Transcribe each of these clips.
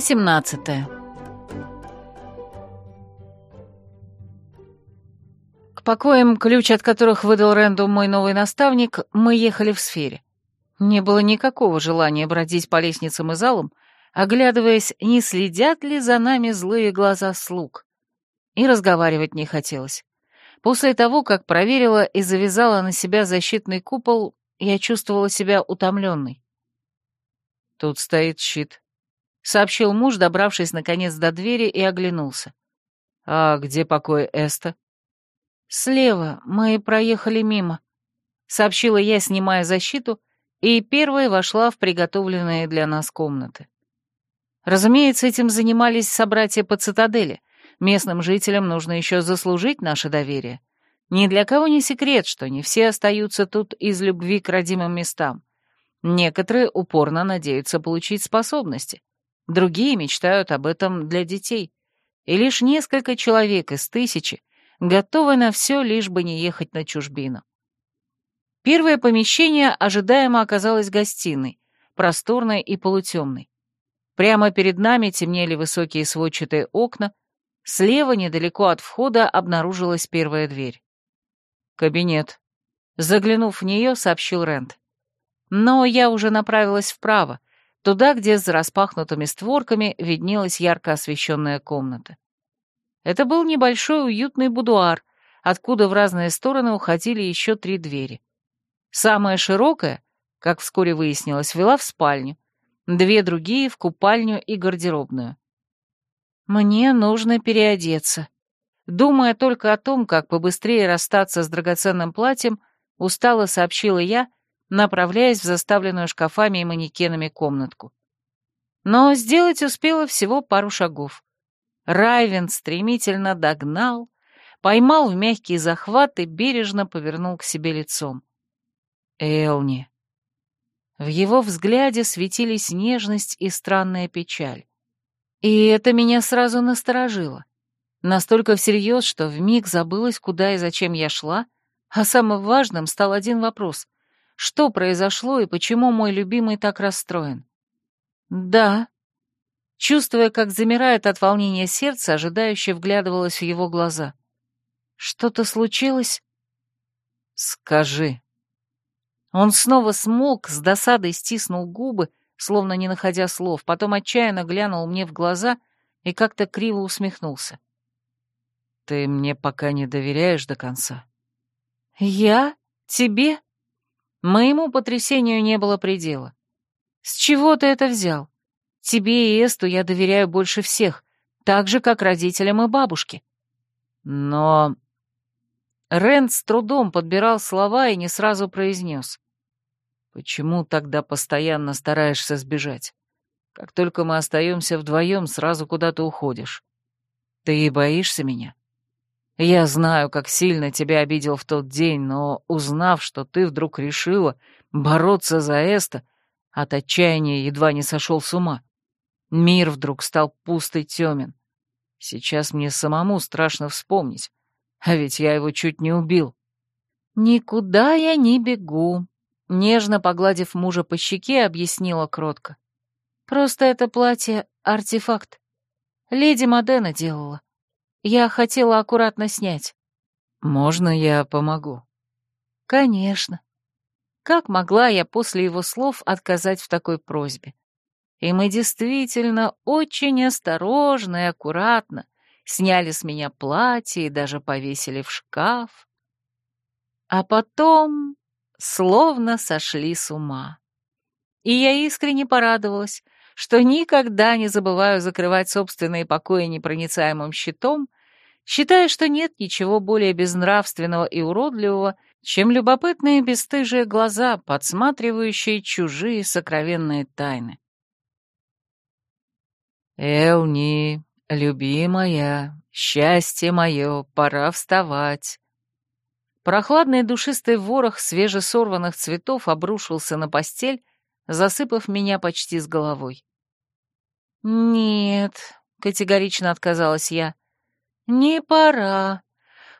18. К покоям, ключ от которых выдал Рэнду мой новый наставник, мы ехали в сфере. Не было никакого желания бродить по лестницам и залам, оглядываясь, не следят ли за нами злые глаза слуг. И разговаривать не хотелось. После того, как проверила и завязала на себя защитный купол, я чувствовала себя утомленной. «Тут стоит щит», сообщил муж, добравшись наконец до двери и оглянулся. «А где покой Эста?» «Слева, мы проехали мимо», — сообщила я, снимая защиту, и первой вошла в приготовленные для нас комнаты. Разумеется, этим занимались собратья по цитадели. Местным жителям нужно еще заслужить наше доверие. Ни для кого не секрет, что не все остаются тут из любви к родимым местам. Некоторые упорно надеются получить способности. Другие мечтают об этом для детей. И лишь несколько человек из тысячи готовы на все, лишь бы не ехать на чужбину. Первое помещение ожидаемо оказалось гостиной, просторной и полутемной. Прямо перед нами темнели высокие сводчатые окна, слева, недалеко от входа, обнаружилась первая дверь. «Кабинет», — заглянув в нее, сообщил Рент. Но я уже направилась вправо, Туда, где за распахнутыми створками виднелась ярко освещенная комната. Это был небольшой уютный будуар, откуда в разные стороны уходили еще три двери. Самая широкая, как вскоре выяснилось, вела в спальню, две другие — в купальню и гардеробную. «Мне нужно переодеться». Думая только о том, как побыстрее расстаться с драгоценным платьем, устало сообщила я — направляясь в заставленную шкафами и манекенами комнатку. Но сделать успела всего пару шагов. Райвен стремительно догнал, поймал в мягкий захват и бережно повернул к себе лицом. «Элни!» В его взгляде светились нежность и странная печаль. И это меня сразу насторожило. Настолько всерьез, что вмиг забылась, куда и зачем я шла, а самым важным стал один вопрос — что произошло и почему мой любимый так расстроен. «Да». Чувствуя, как замирает от волнения сердце, ожидающе вглядывалась в его глаза. «Что-то случилось?» «Скажи». Он снова смолк, с досадой стиснул губы, словно не находя слов, потом отчаянно глянул мне в глаза и как-то криво усмехнулся. «Ты мне пока не доверяешь до конца». «Я? Тебе?» Моему потрясению не было предела. «С чего ты это взял? Тебе и Эсту я доверяю больше всех, так же, как родителям и бабушке». «Но...» Рент с трудом подбирал слова и не сразу произнес. «Почему тогда постоянно стараешься сбежать? Как только мы остаемся вдвоем, сразу куда-то уходишь. Ты боишься меня?» Я знаю, как сильно тебя обидел в тот день, но, узнав, что ты вдруг решила бороться за Эста, от отчаяния едва не сошел с ума. Мир вдруг стал пуст и темен. Сейчас мне самому страшно вспомнить, а ведь я его чуть не убил. «Никуда я не бегу», — нежно погладив мужа по щеке, объяснила кротко. «Просто это платье — артефакт. Леди Модена делала. Я хотела аккуратно снять. «Можно я помогу?» «Конечно». Как могла я после его слов отказать в такой просьбе? И мы действительно очень осторожно и аккуратно сняли с меня платье и даже повесили в шкаф. А потом словно сошли с ума. И я искренне порадовалась, что никогда не забываю закрывать собственные покои непроницаемым щитом — считая, что нет ничего более безнравственного и уродливого, чем любопытные бесстыжие глаза, подсматривающие чужие сокровенные тайны. «Элни, любимая, счастье мое, пора вставать!» Прохладный душистый ворох свежесорванных цветов обрушился на постель, засыпав меня почти с головой. «Нет», — категорично отказалась я, «Не пора.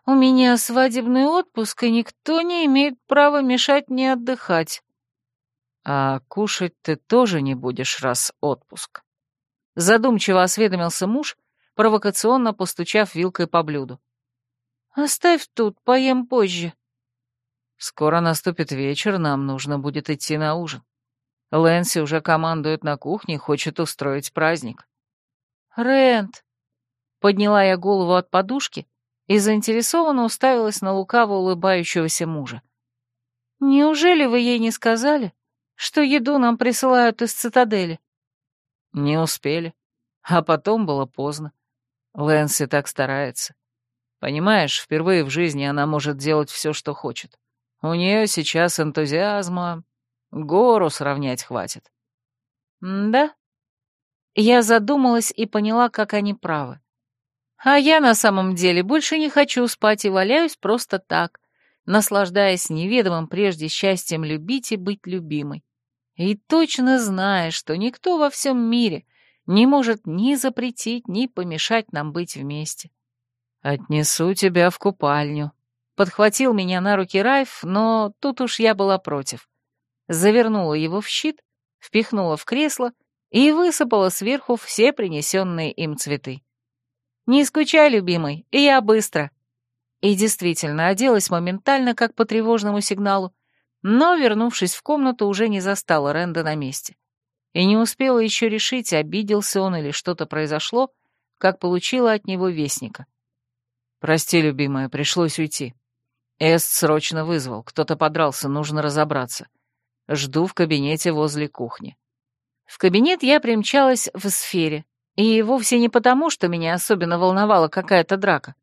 У меня свадебный отпуск, и никто не имеет права мешать мне отдыхать». «А кушать ты тоже не будешь, раз отпуск». Задумчиво осведомился муж, провокационно постучав вилкой по блюду. «Оставь тут, поем позже». «Скоро наступит вечер, нам нужно будет идти на ужин. Лэнси уже командует на кухне, хочет устроить праздник». Рэнд. Подняла я голову от подушки и заинтересованно уставилась на лукаво улыбающегося мужа. «Неужели вы ей не сказали, что еду нам присылают из цитадели?» «Не успели. А потом было поздно. Лэнси так старается. Понимаешь, впервые в жизни она может делать все, что хочет. У нее сейчас энтузиазма. Гору сравнять хватит». «Да?» Я задумалась и поняла, как они правы. А я на самом деле больше не хочу спать и валяюсь просто так, наслаждаясь неведомым прежде счастьем любить и быть любимой. И точно зная, что никто во всем мире не может ни запретить, ни помешать нам быть вместе. «Отнесу тебя в купальню», — подхватил меня на руки Райф, но тут уж я была против. Завернула его в щит, впихнула в кресло и высыпала сверху все принесенные им цветы. «Не скучай, любимый, и я быстро». И действительно, оделась моментально, как по тревожному сигналу, но, вернувшись в комнату, уже не застала Ренда на месте. И не успела еще решить, обиделся он или что-то произошло, как получила от него вестника. «Прости, любимая, пришлось уйти. Эст срочно вызвал, кто-то подрался, нужно разобраться. Жду в кабинете возле кухни». В кабинет я примчалась в сфере, и вовсе не потому, что меня особенно волновала какая-то драка.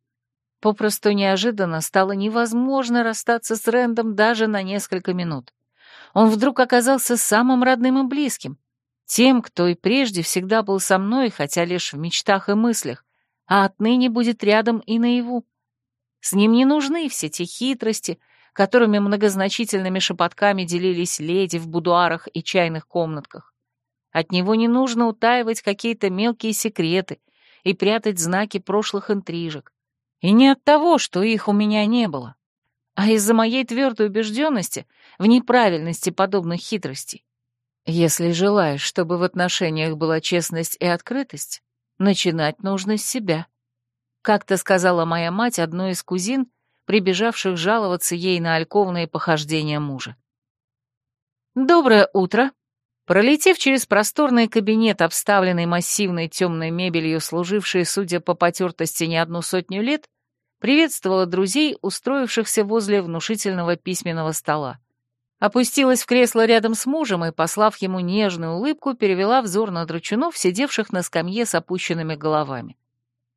Попросту неожиданно стало невозможно расстаться с Рэндом даже на несколько минут. Он вдруг оказался самым родным и близким, тем, кто и прежде всегда был со мной, хотя лишь в мечтах и мыслях, а отныне будет рядом и наяву. С ним не нужны все те хитрости, которыми многозначительными шепотками делились леди в будуарах и чайных комнатках. От него не нужно утаивать какие-то мелкие секреты и прятать знаки прошлых интрижек. И не от того, что их у меня не было, а из-за моей твердой убежденности в неправильности подобных хитростей. Если желаешь, чтобы в отношениях была честность и открытость, начинать нужно с себя. Как-то сказала моя мать одной из кузин, прибежавших жаловаться ей на альковные похождения мужа. «Доброе утро!» Пролетев через просторный кабинет, обставленный массивной темной мебелью, служившей, судя по потертости, не одну сотню лет, приветствовала друзей, устроившихся возле внушительного письменного стола. Опустилась в кресло рядом с мужем и, послав ему нежную улыбку, перевела взор на дручунов, сидевших на скамье с опущенными головами.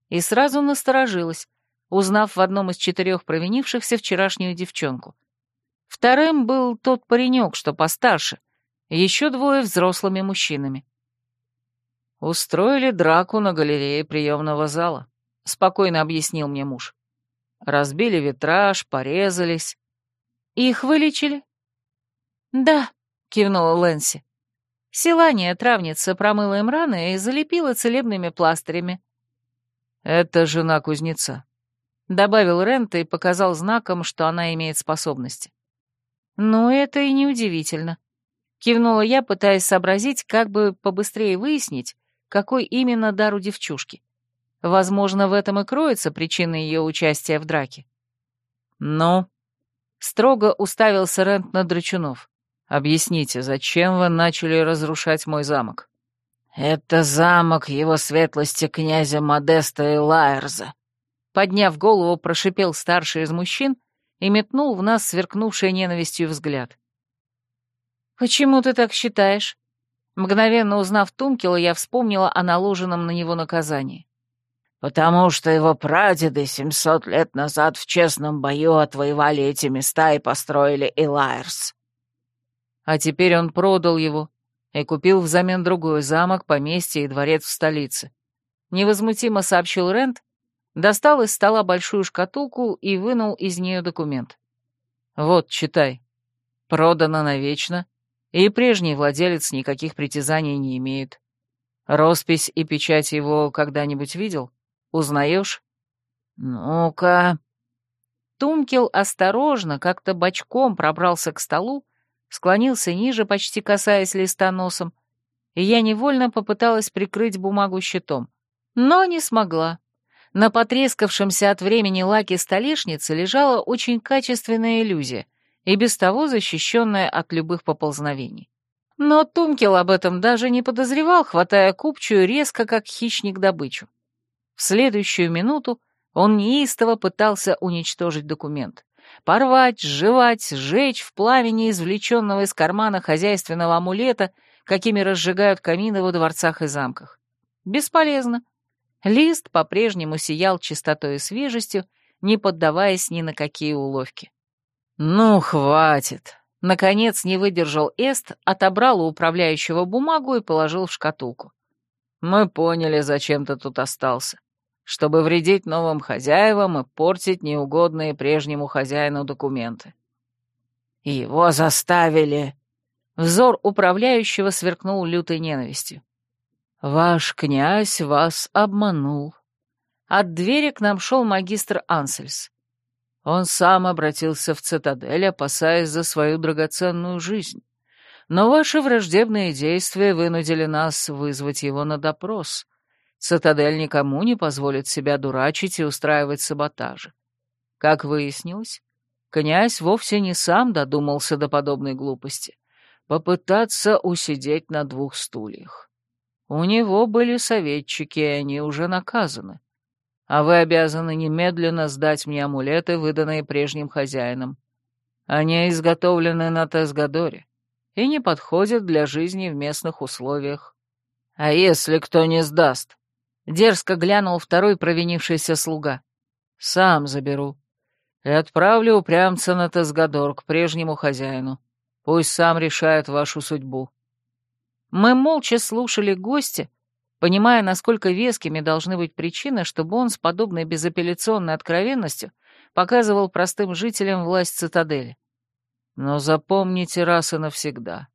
И сразу насторожилась, узнав в одном из четырех провинившихся вчерашнюю девчонку. Вторым был тот паренек, что постарше — еще двое взрослыми мужчинами. «Устроили драку на галерее приемного зала», — спокойно объяснил мне муж. «Разбили витраж, порезались». «Их вылечили?» «Да», — кивнула Лэнси. Селания, травница, промыла им раны и залепила целебными пластырями. «Это жена кузнеца», — добавил Рент и показал знаком, что она имеет способности. «Ну, это и неудивительно», Кивнула я, пытаясь сообразить, как бы побыстрее выяснить, какой именно дар у девчушки. Возможно, в этом и кроется причина ее участия в драке. Но «Ну?» строго уставился Рент на Драчунов. «Объясните, зачем вы начали разрушать мой замок?» «Это замок его светлости князя Модеста и Лайерза», — подняв голову, прошипел старший из мужчин и метнул в нас сверкнувший ненавистью взгляд. «Почему ты так считаешь?» Мгновенно узнав Тумкила, я вспомнила о наложенном на него наказании. «Потому что его прадеды 700 лет назад в честном бою отвоевали эти места и построили Элайрс». А теперь он продал его и купил взамен другой замок, поместье и дворец в столице. Невозмутимо сообщил Рент, достал из стола большую шкатулку и вынул из нее документ. «Вот, читай. Продано навечно» и прежний владелец никаких притязаний не имеет. Роспись и печать его когда-нибудь видел? Узнаешь? Ну-ка. Тумкел осторожно, как-то бочком пробрался к столу, склонился ниже, почти касаясь листа носом, и я невольно попыталась прикрыть бумагу щитом, но не смогла. На потрескавшемся от времени лаке столешницы лежала очень качественная иллюзия — и без того защищенная от любых поползновений. Но Тумкил об этом даже не подозревал, хватая купчую резко, как хищник добычу. В следующую минуту он неистово пытался уничтожить документ. Порвать, сживать, сжечь в пламени извлеченного из кармана хозяйственного амулета, какими разжигают камины во дворцах и замках. Бесполезно. Лист по-прежнему сиял чистотой и свежестью, не поддаваясь ни на какие уловки. «Ну, хватит!» Наконец не выдержал Эст, отобрал у управляющего бумагу и положил в шкатулку. «Мы поняли, зачем ты тут остался. Чтобы вредить новым хозяевам и портить неугодные прежнему хозяину документы». «Его заставили!» Взор управляющего сверкнул лютой ненавистью. «Ваш князь вас обманул». От двери к нам шел магистр Ансельс. Он сам обратился в цитадель, опасаясь за свою драгоценную жизнь. Но ваши враждебные действия вынудили нас вызвать его на допрос. Цитадель никому не позволит себя дурачить и устраивать саботажи. Как выяснилось, князь вовсе не сам додумался до подобной глупости. Попытаться усидеть на двух стульях. У него были советчики, и они уже наказаны а вы обязаны немедленно сдать мне амулеты, выданные прежним хозяином. Они изготовлены на Тесгадоре и не подходят для жизни в местных условиях. А если кто не сдаст? Дерзко глянул второй провинившийся слуга. Сам заберу. И отправлю упрямца на Тесгадор к прежнему хозяину. Пусть сам решает вашу судьбу. Мы молча слушали гостя, понимая, насколько вескими должны быть причины, чтобы он с подобной безапелляционной откровенностью показывал простым жителям власть цитадели. Но запомните раз и навсегда.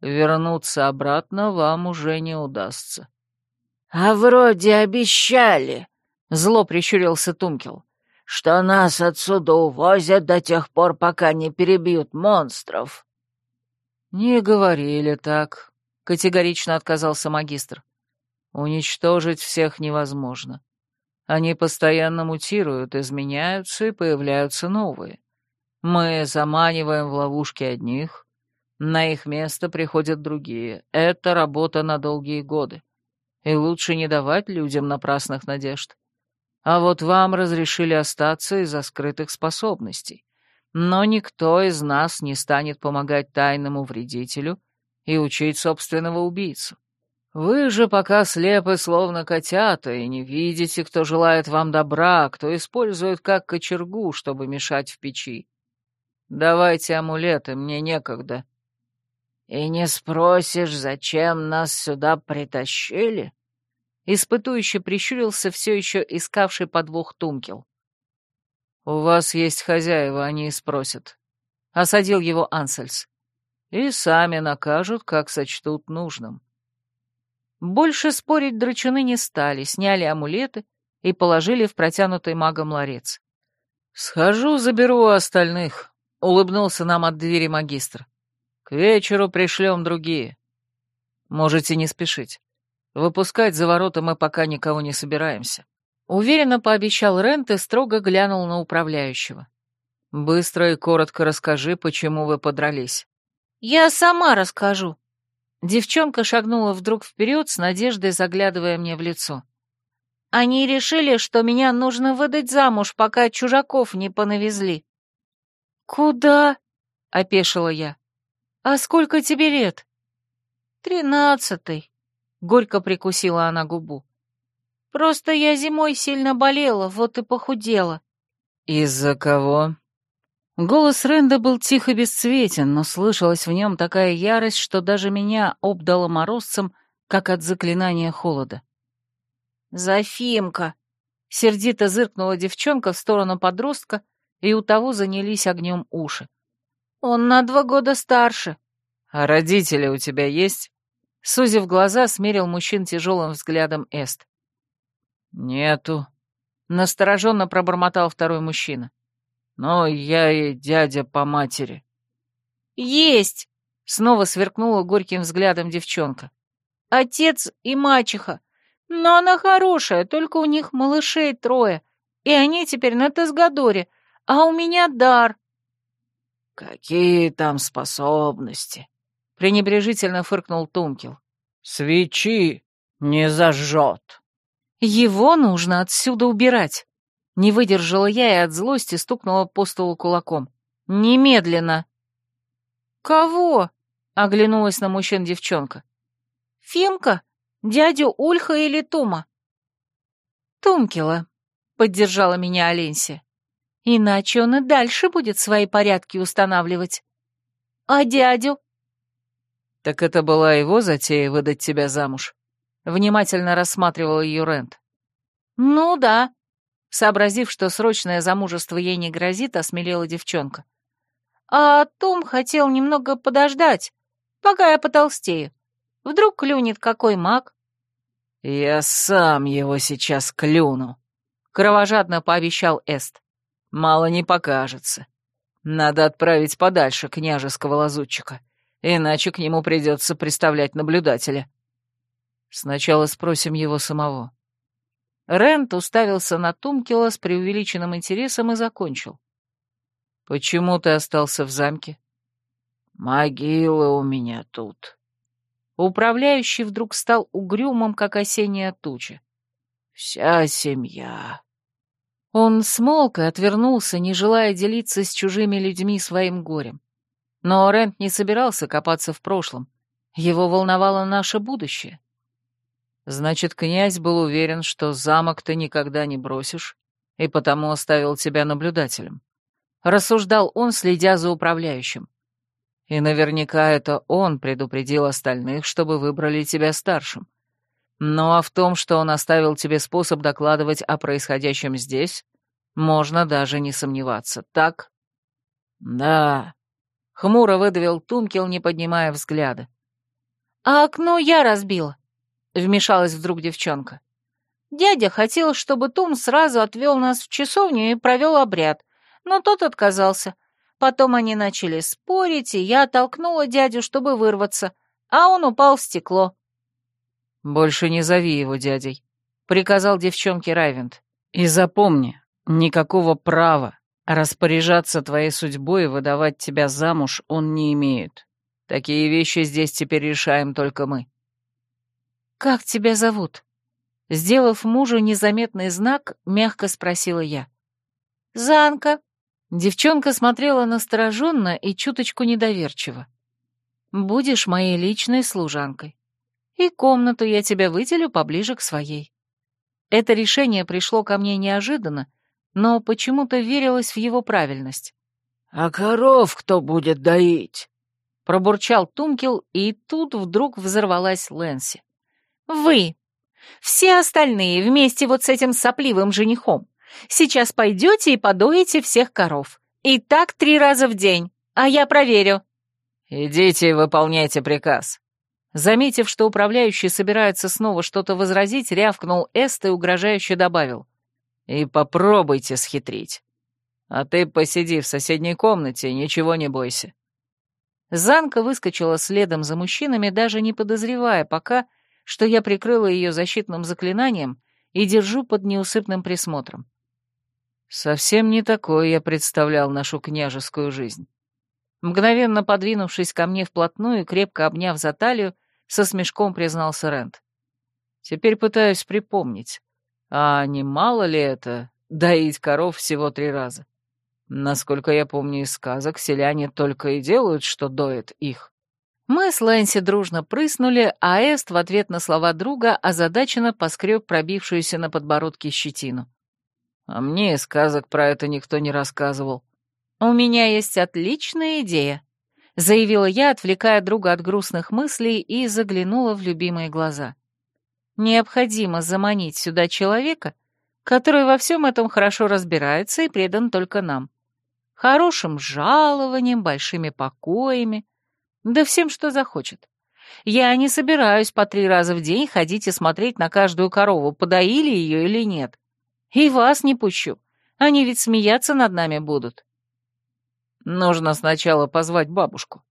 Вернуться обратно вам уже не удастся. — А вроде обещали, — зло прищурился Тумкел, — что нас отсюда увозят до тех пор, пока не перебьют монстров. — Не говорили так, — категорично отказался магистр. Уничтожить всех невозможно. Они постоянно мутируют, изменяются и появляются новые. Мы заманиваем в ловушки одних, на их место приходят другие. Это работа на долгие годы. И лучше не давать людям напрасных надежд. А вот вам разрешили остаться из-за скрытых способностей. Но никто из нас не станет помогать тайному вредителю и учить собственного убийцу. Вы же пока слепы, словно котята, и не видите, кто желает вам добра, кто использует как кочергу, чтобы мешать в печи. Давайте амулеты, мне некогда. И не спросишь, зачем нас сюда притащили? Испытующе прищурился все еще искавший подвох Тумкел. У вас есть хозяева, они и спросят. Осадил его Ансельс. И сами накажут, как сочтут нужным. Больше спорить драчуны не стали, сняли амулеты и положили в протянутый магом ларец. «Схожу, заберу остальных», — улыбнулся нам от двери магистр. «К вечеру пришлем другие». «Можете не спешить. Выпускать за ворота мы пока никого не собираемся». Уверенно пообещал Рент и строго глянул на управляющего. «Быстро и коротко расскажи, почему вы подрались». «Я сама расскажу», Девчонка шагнула вдруг вперед с надеждой, заглядывая мне в лицо. «Они решили, что меня нужно выдать замуж, пока чужаков не понавезли». «Куда?» — опешила я. «А сколько тебе лет?» «Тринадцатый», — горько прикусила она губу. «Просто я зимой сильно болела, вот и похудела». «Из-за кого?» Голос Ренда был тихо бесцветен, но слышалась в нем такая ярость, что даже меня обдало морозцем, как от заклинания холода. «Зафимка!» — сердито зыркнула девчонка в сторону подростка, и у того занялись огнем уши. «Он на два года старше». «А родители у тебя есть?» Сузив глаза, смерил мужчин тяжелым взглядом Эст. «Нету», — настороженно пробормотал второй мужчина. Но я и дядя по матери». «Есть!» — снова сверкнула горьким взглядом девчонка. «Отец и мачеха. Но она хорошая, только у них малышей трое, и они теперь на Тесгадоре, а у меня дар». «Какие там способности?» — пренебрежительно фыркнул Тумкил. «Свечи не зажжет». «Его нужно отсюда убирать». Не выдержала я и от злости стукнула по столу кулаком. «Немедленно!» «Кого?» — оглянулась на мужчин девчонка. «Фимка? Дядю Ульха или Тума?» «Тумкила», — поддержала меня Оленсия. «Иначе он и дальше будет свои порядки устанавливать». «А дядю?» «Так это была его затея выдать тебя замуж?» Внимательно рассматривал ее Рент. «Ну да», Сообразив, что срочное замужество ей не грозит, осмелела девчонка. «А Том хотел немного подождать, пока я потолстею. Вдруг клюнет какой маг?» «Я сам его сейчас клюну», — кровожадно пообещал Эст. «Мало не покажется. Надо отправить подальше княжеского лазутчика, иначе к нему придется представлять наблюдателя». «Сначала спросим его самого», Рент уставился на Тумкила с преувеличенным интересом и закончил. «Почему ты остался в замке?» «Могила у меня тут». Управляющий вдруг стал угрюмым, как осенняя туча. «Вся семья». Он смолк и отвернулся, не желая делиться с чужими людьми своим горем. Но Рент не собирался копаться в прошлом. Его волновало наше будущее. Значит, князь был уверен, что замок ты никогда не бросишь, и потому оставил тебя наблюдателем. Рассуждал он, следя за управляющим. И наверняка это он предупредил остальных, чтобы выбрали тебя старшим. Ну а в том, что он оставил тебе способ докладывать о происходящем здесь, можно даже не сомневаться, так? Да. Хмуро выдавил Тумкил, не поднимая взгляда. А окно я разбила. Вмешалась вдруг девчонка. Дядя хотел, чтобы Тум сразу отвел нас в часовню и провел обряд, но тот отказался. Потом они начали спорить, и я толкнула дядю, чтобы вырваться, а он упал в стекло. «Больше не зови его дядей», — приказал девчонке Райвент. «И запомни, никакого права распоряжаться твоей судьбой и выдавать тебя замуж он не имеет. Такие вещи здесь теперь решаем только мы». «Как тебя зовут?» Сделав мужу незаметный знак, мягко спросила я. «Занка». Девчонка смотрела настороженно и чуточку недоверчиво. «Будешь моей личной служанкой. И комнату я тебя выделю поближе к своей». Это решение пришло ко мне неожиданно, но почему-то верилось в его правильность. «А коров кто будет доить?» Пробурчал Тумкил, и тут вдруг взорвалась Лэнси. Вы. Все остальные вместе вот с этим сопливым женихом. Сейчас пойдете и подоете всех коров. И так три раза в день, а я проверю». «Идите и выполняйте приказ». Заметив, что управляющий собирается снова что-то возразить, рявкнул Эст и угрожающе добавил. «И попробуйте схитрить. А ты посиди в соседней комнате, ничего не бойся». Занка выскочила следом за мужчинами, даже не подозревая пока, что я прикрыла ее защитным заклинанием и держу под неусыпным присмотром. Совсем не такое я представлял нашу княжескую жизнь. Мгновенно подвинувшись ко мне вплотную крепко обняв за талию, со смешком признался Рент. Теперь пытаюсь припомнить. А не мало ли это доить коров всего три раза? Насколько я помню из сказок, селяне только и делают, что доят их. Мы с Лэнси дружно прыснули, а Эст в ответ на слова друга озадаченно поскреб пробившуюся на подбородке щетину. «А мне сказок про это никто не рассказывал». «У меня есть отличная идея», — заявила я, отвлекая друга от грустных мыслей и заглянула в любимые глаза. «Необходимо заманить сюда человека, который во всем этом хорошо разбирается и предан только нам. Хорошим жалованием, большими покоями» Да всем, что захочет. Я не собираюсь по три раза в день ходить и смотреть на каждую корову, подоили ее или нет. И вас не пущу. Они ведь смеяться над нами будут. Нужно сначала позвать бабушку.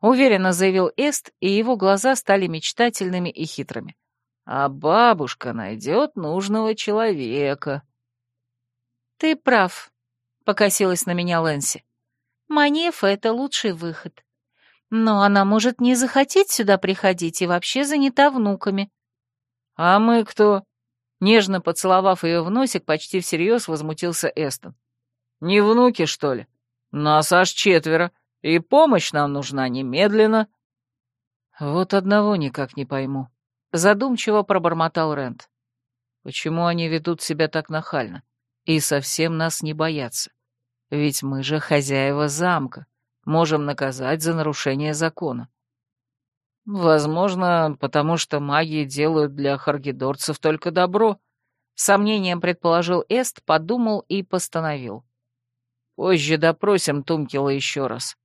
Уверенно заявил Эст, и его глаза стали мечтательными и хитрыми. А бабушка найдет нужного человека. Ты прав, покосилась на меня Лэнси. Манефа — это лучший выход. Но она может не захотеть сюда приходить и вообще занята внуками. «А мы кто?» Нежно поцеловав ее в носик, почти всерьез возмутился Эстон. «Не внуки, что ли? Нас аж четверо, и помощь нам нужна немедленно». «Вот одного никак не пойму», — задумчиво пробормотал Рент. «Почему они ведут себя так нахально и совсем нас не боятся? Ведь мы же хозяева замка» можем наказать за нарушение закона. Возможно, потому что маги делают для харгидорцев только добро. Сомнением предположил Эст, подумал и постановил. Позже допросим Тумкила еще раз.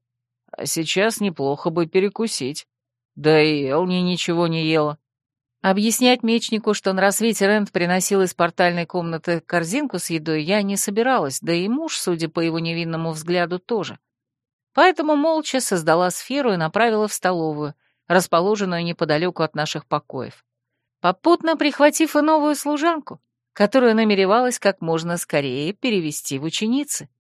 А сейчас неплохо бы перекусить. Да и Элни ничего не ела. Объяснять мечнику, что на рассвете Рент приносил из портальной комнаты корзинку с едой, я не собиралась, да и муж, судя по его невинному взгляду, тоже. — Поэтому молча создала сферу и направила в столовую, расположенную неподалеку от наших покоев. Попутно прихватив и новую служанку, которую намеревалась как можно скорее перевести в ученицы.